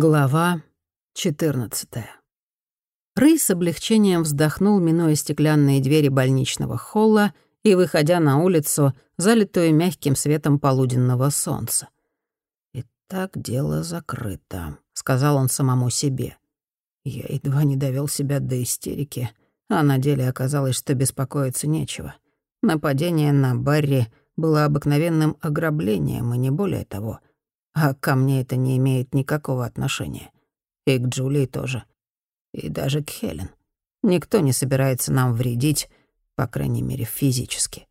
Глава 14 Рэй с облегчением вздохнул, минуя стеклянные двери больничного холла и выходя на улицу, залитую мягким светом полуденного солнца. «Итак, дело закрыто», — сказал он самому себе. Я едва не довел себя до истерики, а на деле оказалось, что беспокоиться нечего. Нападение на Барри было обыкновенным ограблением, и не более того — а ко мне это не имеет никакого отношения. И к Джулии тоже. И даже к Хелен. Никто не собирается нам вредить, по крайней мере, физически.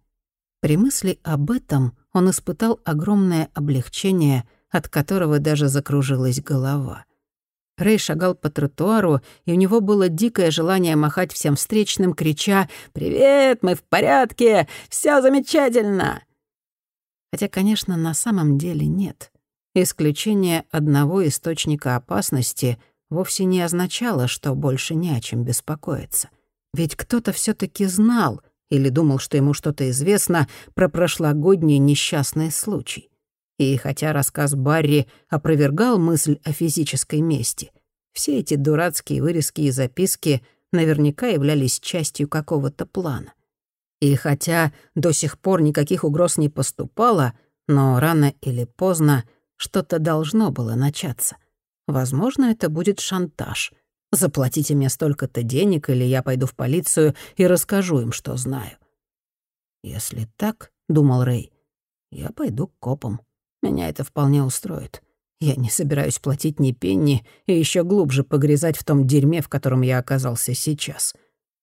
При мысли об этом он испытал огромное облегчение, от которого даже закружилась голова. Рэй шагал по тротуару, и у него было дикое желание махать всем встречным, крича «Привет, мы в порядке! Всё замечательно!» Хотя, конечно, на самом деле нет. Исключение одного источника опасности вовсе не означало, что больше не о чем беспокоиться. Ведь кто-то все таки знал или думал, что ему что-то известно про прошлогодний несчастный случай. И хотя рассказ Барри опровергал мысль о физической мести, все эти дурацкие вырезки и записки наверняка являлись частью какого-то плана. И хотя до сих пор никаких угроз не поступало, но рано или поздно — что-то должно было начаться. Возможно, это будет шантаж. Заплатите мне столько-то денег, или я пойду в полицию и расскажу им, что знаю. Если так, — думал Рэй, — я пойду к копам. Меня это вполне устроит. Я не собираюсь платить ни пенни и еще глубже погрязать в том дерьме, в котором я оказался сейчас.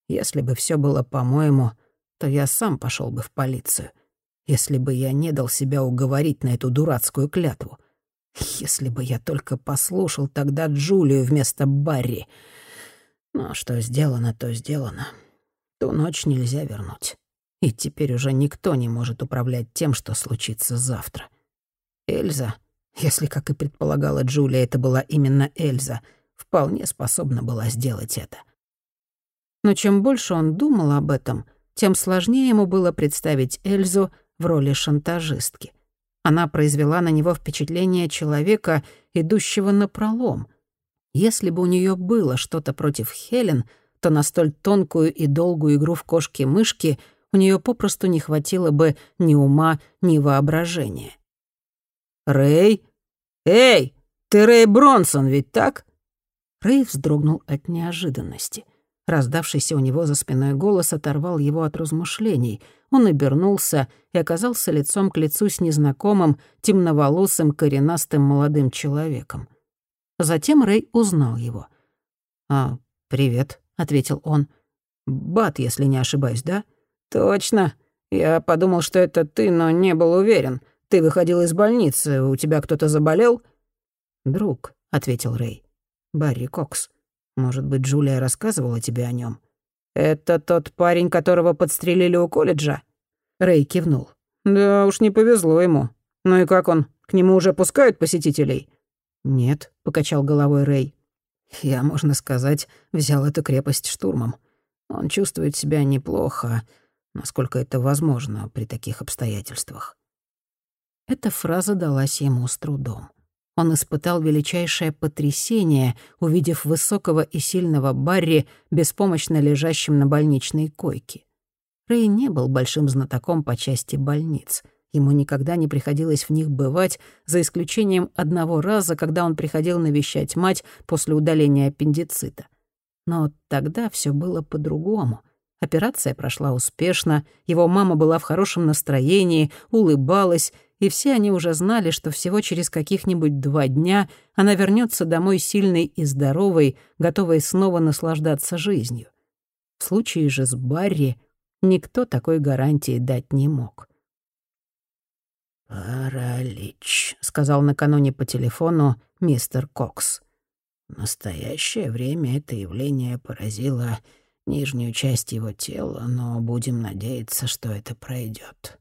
Если бы все было по-моему, то я сам пошел бы в полицию. Если бы я не дал себя уговорить на эту дурацкую клятву. Если бы я только послушал тогда Джулию вместо Барри. Но что сделано, то сделано. Ту ночь нельзя вернуть. И теперь уже никто не может управлять тем, что случится завтра. Эльза, если, как и предполагала Джулия, это была именно Эльза, вполне способна была сделать это. Но чем больше он думал об этом, тем сложнее ему было представить Эльзу в роли шантажистки — она произвела на него впечатление человека, идущего на пролом. Если бы у нее было что-то против Хелен, то на столь тонкую и долгую игру в кошки-мышки у нее попросту не хватило бы ни ума, ни воображения. «Рэй? Эй, ты Рэй Бронсон, ведь так?» Рэй вздрогнул от неожиданности. Раздавшийся у него за спиной голос оторвал его от размышлений. Он обернулся и оказался лицом к лицу с незнакомым, темноволосым, коренастым молодым человеком. Затем Рэй узнал его. «А, привет», — ответил он. «Бат, если не ошибаюсь, да?» «Точно. Я подумал, что это ты, но не был уверен. Ты выходил из больницы, у тебя кто-то заболел?» «Друг», — ответил Рэй. «Барри Кокс». Может быть, Джулия рассказывала тебе о нем? «Это тот парень, которого подстрелили у колледжа?» Рэй кивнул. «Да уж не повезло ему. Ну и как он? К нему уже пускают посетителей?» «Нет», — покачал головой Рэй. «Я, можно сказать, взял эту крепость штурмом. Он чувствует себя неплохо, насколько это возможно при таких обстоятельствах». Эта фраза далась ему с трудом. Он испытал величайшее потрясение, увидев высокого и сильного Барри, беспомощно лежащим на больничной койке. Рэй не был большим знатоком по части больниц. Ему никогда не приходилось в них бывать, за исключением одного раза, когда он приходил навещать мать после удаления аппендицита. Но тогда все было по-другому. Операция прошла успешно, его мама была в хорошем настроении, улыбалась, и все они уже знали, что всего через каких-нибудь два дня она вернется домой сильной и здоровой, готовой снова наслаждаться жизнью. В случае же с Барри никто такой гарантии дать не мог. «Паралич», — сказал накануне по телефону мистер Кокс. В настоящее время это явление поразило нижнюю часть его тела, но будем надеяться, что это пройдет.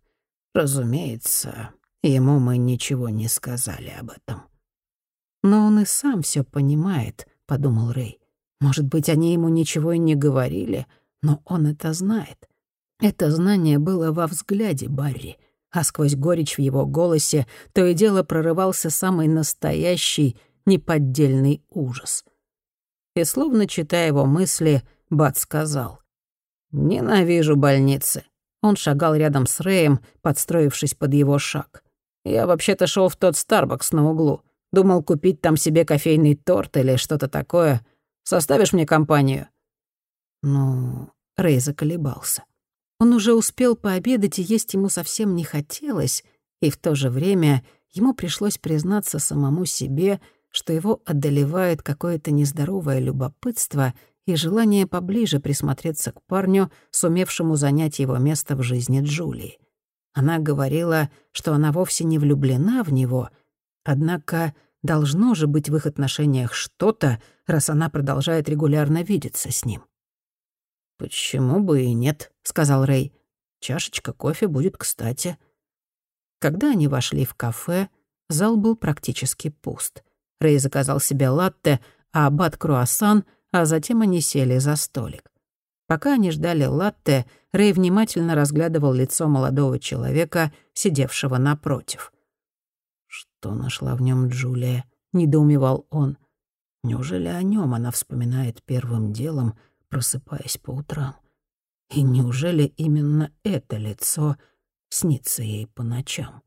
Разумеется, Ему мы ничего не сказали об этом. «Но он и сам все понимает», — подумал Рэй. «Может быть, они ему ничего и не говорили, но он это знает». Это знание было во взгляде Барри, а сквозь горечь в его голосе то и дело прорывался самый настоящий, неподдельный ужас. И словно читая его мысли, Бат сказал. «Ненавижу больницы». Он шагал рядом с Рэем, подстроившись под его шаг. «Я вообще-то шел в тот Старбакс на углу. Думал купить там себе кофейный торт или что-то такое. Составишь мне компанию?» Ну, Рэй заколебался. Он уже успел пообедать, и есть ему совсем не хотелось, и в то же время ему пришлось признаться самому себе, что его одолевает какое-то нездоровое любопытство и желание поближе присмотреться к парню, сумевшему занять его место в жизни Джулии. Она говорила, что она вовсе не влюблена в него, однако должно же быть в их отношениях что-то, раз она продолжает регулярно видеться с ним. «Почему бы и нет?» — сказал Рэй. «Чашечка кофе будет кстати». Когда они вошли в кафе, зал был практически пуст. Рэй заказал себе латте, а Аббат — круассан, а затем они сели за столик. Пока они ждали латте, Рэй внимательно разглядывал лицо молодого человека, сидевшего напротив. «Что нашла в нем Джулия?» — недоумевал он. «Неужели о нем она вспоминает первым делом, просыпаясь по утрам? И неужели именно это лицо снится ей по ночам?»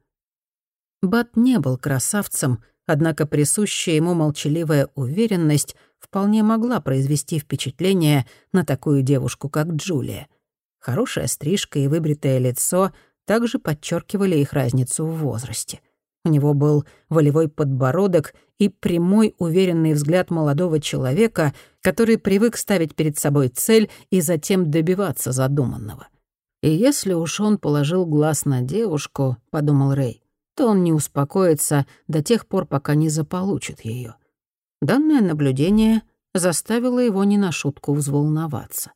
Бат не был красавцем, однако присущая ему молчаливая уверенность вполне могла произвести впечатление на такую девушку, как Джулия. Хорошая стрижка и выбритое лицо также подчеркивали их разницу в возрасте. У него был волевой подбородок и прямой уверенный взгляд молодого человека, который привык ставить перед собой цель и затем добиваться задуманного. И если уж он положил глаз на девушку, — подумал Рэй, то он не успокоится до тех пор, пока не заполучит ее. Данное наблюдение заставило его не на шутку взволноваться.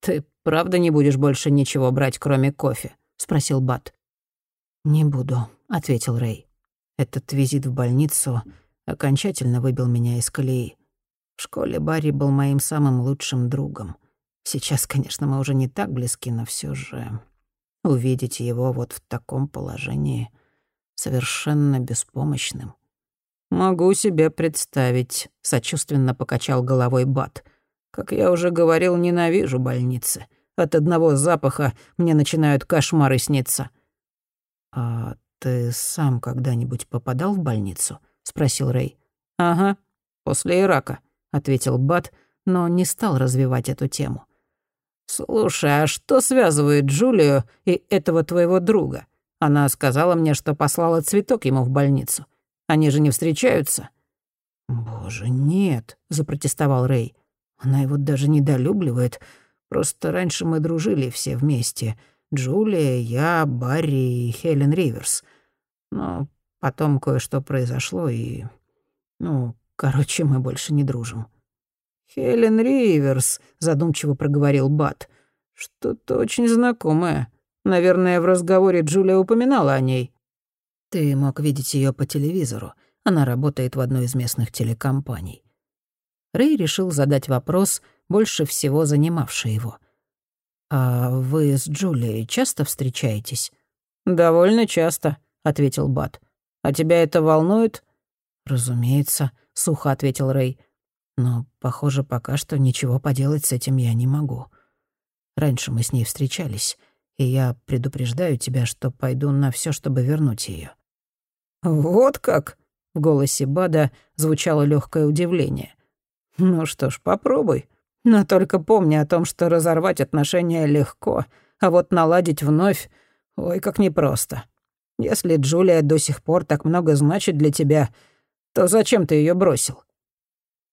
«Ты правда не будешь больше ничего брать, кроме кофе?» — спросил Бат. «Не буду», — ответил Рэй. «Этот визит в больницу окончательно выбил меня из колеи. В школе Барри был моим самым лучшим другом. Сейчас, конечно, мы уже не так близки, но все же увидеть его вот в таком положении — совершенно беспомощным. «Могу себе представить», — сочувственно покачал головой Бат. «Как я уже говорил, ненавижу больницы. От одного запаха мне начинают кошмары сниться». «А ты сам когда-нибудь попадал в больницу?» — спросил Рэй. «Ага, после Ирака», — ответил Бат, но не стал развивать эту тему. «Слушай, а что связывает Джулию и этого твоего друга?» Она сказала мне, что послала цветок ему в больницу. Они же не встречаются». «Боже, нет», — запротестовал Рэй. «Она его даже недолюбливает. Просто раньше мы дружили все вместе. Джулия, я, Барри и Хелен Риверс. Но потом кое-что произошло, и... Ну, короче, мы больше не дружим». «Хелен Риверс», — задумчиво проговорил Бат. «Что-то очень знакомое. Наверное, в разговоре Джулия упоминала о ней. Ты мог видеть ее по телевизору. Она работает в одной из местных телекомпаний. Рэй решил задать вопрос, больше всего занимавший его. «А вы с Джулией часто встречаетесь?» «Довольно часто», — ответил Бат. «А тебя это волнует?» «Разумеется», — сухо ответил Рэй. «Но, похоже, пока что ничего поделать с этим я не могу. Раньше мы с ней встречались и я предупреждаю тебя, что пойду на все, чтобы вернуть ее. «Вот как?» — в голосе Бада звучало легкое удивление. «Ну что ж, попробуй. Но только помни о том, что разорвать отношения легко, а вот наладить вновь — ой, как непросто. Если Джулия до сих пор так много значит для тебя, то зачем ты ее бросил?»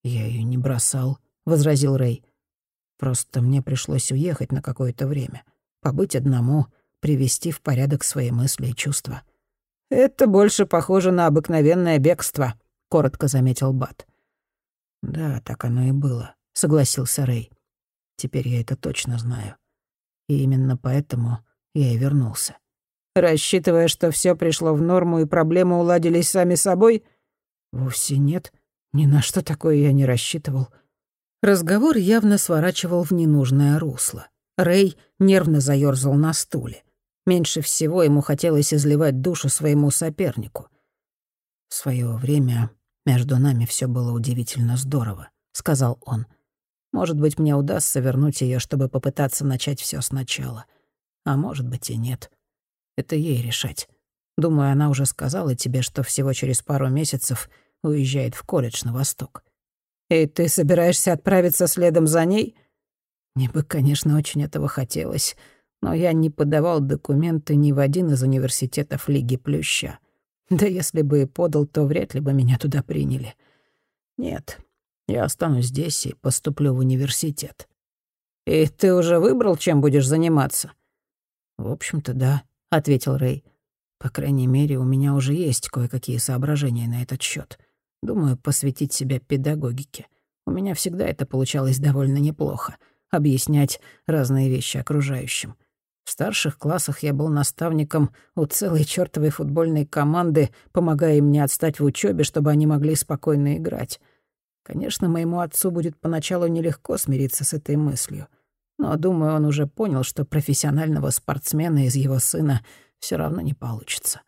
«Я ее не бросал», — возразил Рэй. «Просто мне пришлось уехать на какое-то время побыть одному, привести в порядок свои мысли и чувства. «Это больше похоже на обыкновенное бегство», — коротко заметил Бат. «Да, так оно и было», — согласился Рэй. «Теперь я это точно знаю. И именно поэтому я и вернулся». «Рассчитывая, что все пришло в норму и проблемы уладились сами собой?» «Вовсе нет. Ни на что такое я не рассчитывал». Разговор явно сворачивал в ненужное русло. Рэй нервно заёрзал на стуле. Меньше всего ему хотелось изливать душу своему сопернику. В своё время Между нами все было удивительно здорово», — сказал он. «Может быть, мне удастся вернуть ее, чтобы попытаться начать все сначала. А может быть и нет. Это ей решать. Думаю, она уже сказала тебе, что всего через пару месяцев уезжает в колледж на восток. И ты собираешься отправиться следом за ней? Мне бы, конечно, очень этого хотелось, но я не подавал документы ни в один из университетов Лиги Плюща. Да если бы и подал, то вряд ли бы меня туда приняли. Нет, я останусь здесь и поступлю в университет. И ты уже выбрал, чем будешь заниматься? В общем-то, да, ответил Рэй. По крайней мере, у меня уже есть кое-какие соображения на этот счет. Думаю, посвятить себя педагогике. У меня всегда это получалось довольно неплохо — объяснять разные вещи окружающим. В старших классах я был наставником у целой чёртовой футбольной команды, помогая им не отстать в учёбе, чтобы они могли спокойно играть. Конечно, моему отцу будет поначалу нелегко смириться с этой мыслью. Но, думаю, он уже понял, что профессионального спортсмена из его сына все равно не получится.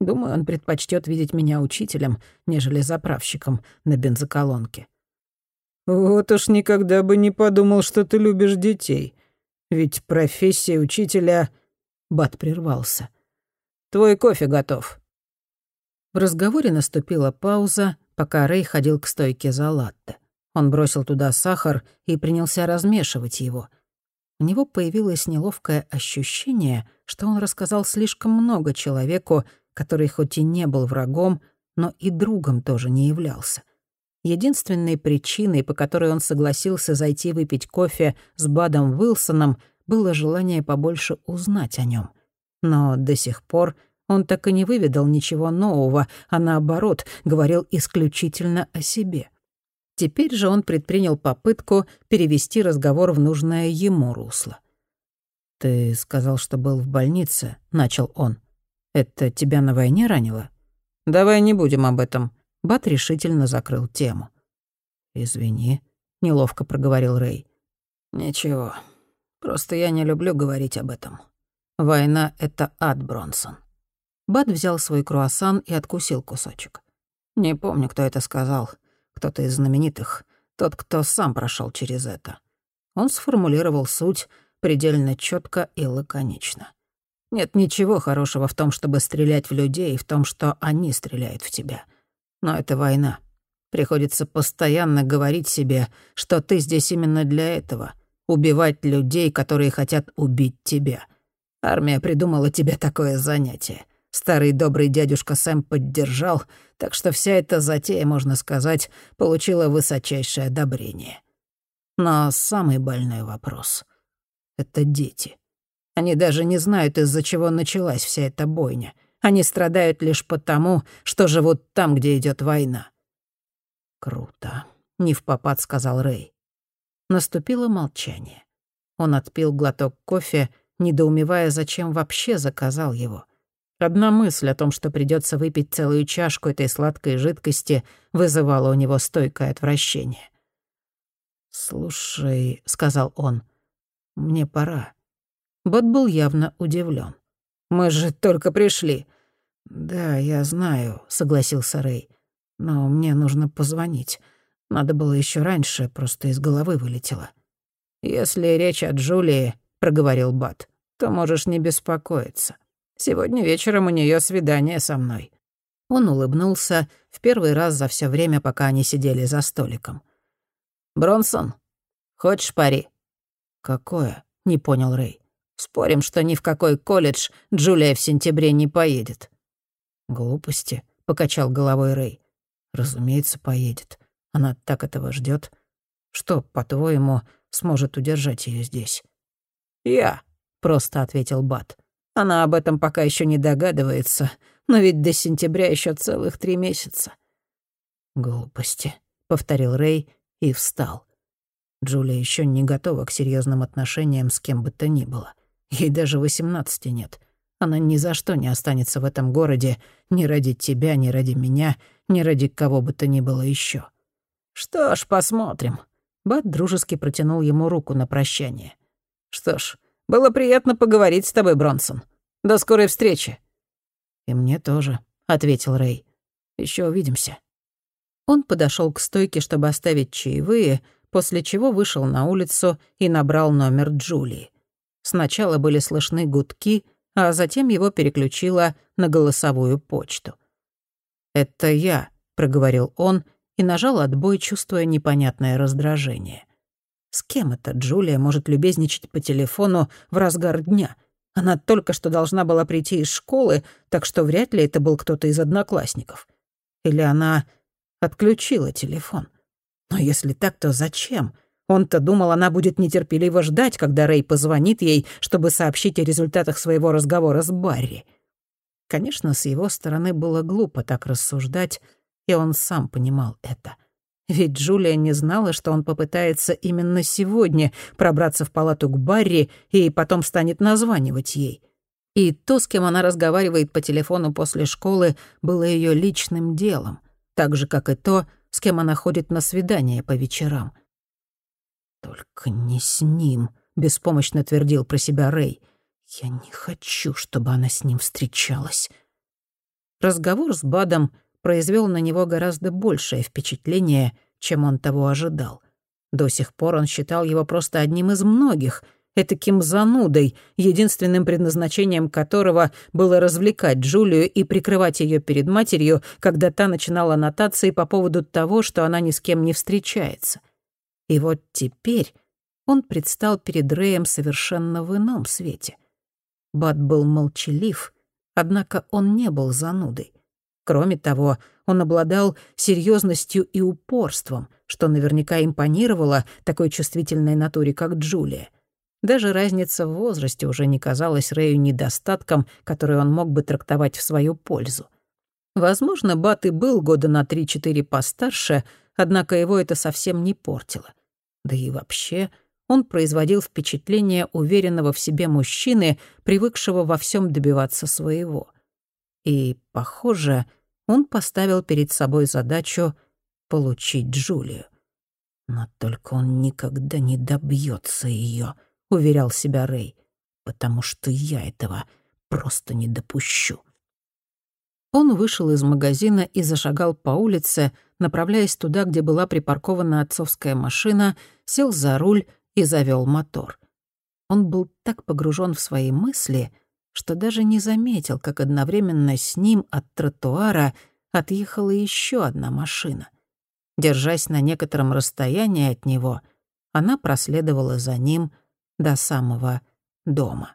Думаю, он предпочтет видеть меня учителем, нежели заправщиком на бензоколонке. «Вот уж никогда бы не подумал, что ты любишь детей. Ведь профессия учителя...» Бат прервался. «Твой кофе готов». В разговоре наступила пауза, пока Рэй ходил к стойке за латте. Он бросил туда сахар и принялся размешивать его. У него появилось неловкое ощущение, что он рассказал слишком много человеку, который хоть и не был врагом, но и другом тоже не являлся. Единственной причиной, по которой он согласился зайти выпить кофе с Бадом Уилсоном, было желание побольше узнать о нем. Но до сих пор он так и не выведал ничего нового, а наоборот, говорил исключительно о себе — Теперь же он предпринял попытку перевести разговор в нужное ему русло. «Ты сказал, что был в больнице», — начал он. «Это тебя на войне ранило?» «Давай не будем об этом». Бат решительно закрыл тему. «Извини», — неловко проговорил Рэй. «Ничего. Просто я не люблю говорить об этом. Война — это ад, Бронсон». Бат взял свой круассан и откусил кусочек. «Не помню, кто это сказал кто-то из знаменитых, тот, кто сам прошел через это. Он сформулировал суть предельно четко и лаконично. Нет ничего хорошего в том, чтобы стрелять в людей, и в том, что они стреляют в тебя. Но это война. Приходится постоянно говорить себе, что ты здесь именно для этого — убивать людей, которые хотят убить тебя. Армия придумала тебе такое занятие. Старый добрый дядюшка Сэм поддержал, так что вся эта затея, можно сказать, получила высочайшее одобрение. Но самый больной вопрос — это дети. Они даже не знают, из-за чего началась вся эта бойня. Они страдают лишь потому, что живут там, где идет война. «Круто», — не в попад сказал Рэй. Наступило молчание. Он отпил глоток кофе, недоумевая, зачем вообще заказал его. Одна мысль о том, что придется выпить целую чашку этой сладкой жидкости, вызывала у него стойкое отвращение. «Слушай», — сказал он, — «мне пора». Бот был явно удивлен. «Мы же только пришли». «Да, я знаю», — согласился Рэй. «Но мне нужно позвонить. Надо было еще раньше, просто из головы вылетело». «Если речь о Джулии», — проговорил Бат, — «то можешь не беспокоиться». Сегодня вечером у нее свидание со мной». Он улыбнулся в первый раз за все время, пока они сидели за столиком. «Бронсон, хочешь пари?» «Какое?» — не понял Рэй. «Спорим, что ни в какой колледж Джулия в сентябре не поедет». «Глупости», — покачал головой Рэй. «Разумеется, поедет. Она так этого ждет. Что, по-твоему, сможет удержать ее здесь?» «Я», — просто ответил Бат. Она об этом пока еще не догадывается, но ведь до сентября еще целых три месяца. «Глупости», — повторил Рэй и встал. Джулия еще не готова к серьезным отношениям с кем бы то ни было. Ей даже восемнадцати нет. Она ни за что не останется в этом городе ни ради тебя, ни ради меня, ни ради кого бы то ни было еще. «Что ж, посмотрим». Бат дружески протянул ему руку на прощание. «Что ж, было приятно поговорить с тобой, Бронсон. До скорой встречи». «И мне тоже», — ответил Рэй. Еще увидимся». Он подошел к стойке, чтобы оставить чаевые, после чего вышел на улицу и набрал номер Джулии. Сначала были слышны гудки, а затем его переключило на голосовую почту. «Это я», — проговорил он и нажал отбой, чувствуя непонятное раздражение. С кем это Джулия может любезничать по телефону в разгар дня? Она только что должна была прийти из школы, так что вряд ли это был кто-то из одноклассников. Или она отключила телефон. Но если так, то зачем? Он-то думал, она будет нетерпеливо ждать, когда Рэй позвонит ей, чтобы сообщить о результатах своего разговора с Барри. Конечно, с его стороны было глупо так рассуждать, и он сам понимал это. Ведь Джулия не знала, что он попытается именно сегодня пробраться в палату к Барри и потом станет названивать ей. И то, с кем она разговаривает по телефону после школы, было ее личным делом так же, как и то, с кем она ходит на свидания по вечерам. «Только не с ним», — беспомощно твердил про себя Рэй. «Я не хочу, чтобы она с ним встречалась». Разговор с Бадом произвел на него гораздо большее впечатление, чем он того ожидал. До сих пор он считал его просто одним из многих — этаким занудой, единственным предназначением которого было развлекать Джулию и прикрывать ее перед матерью, когда та начинала нотации по поводу того, что она ни с кем не встречается. И вот теперь он предстал перед Рэем совершенно в ином свете. Бат был молчалив, однако он не был занудой. Кроме того, он обладал серьезностью и упорством, что наверняка импонировало такой чувствительной натуре, как Джулия. Даже разница в возрасте уже не казалась Рэю недостатком, который он мог бы трактовать в свою пользу. Возможно, Бат и был года на 3-4 постарше, однако его это совсем не портило. Да и вообще, он производил впечатление уверенного в себе мужчины, привыкшего во всем добиваться своего. И, похоже, он поставил перед собой задачу получить Джулию. Но только он никогда не добьется ее. — уверял себя Рэй, «потому что я этого просто не допущу». Он вышел из магазина и зашагал по улице, направляясь туда, где была припаркована отцовская машина, сел за руль и завел мотор. Он был так погружен в свои мысли, что даже не заметил, как одновременно с ним от тротуара отъехала еще одна машина. Держась на некотором расстоянии от него, она проследовала за ним — до самого дома.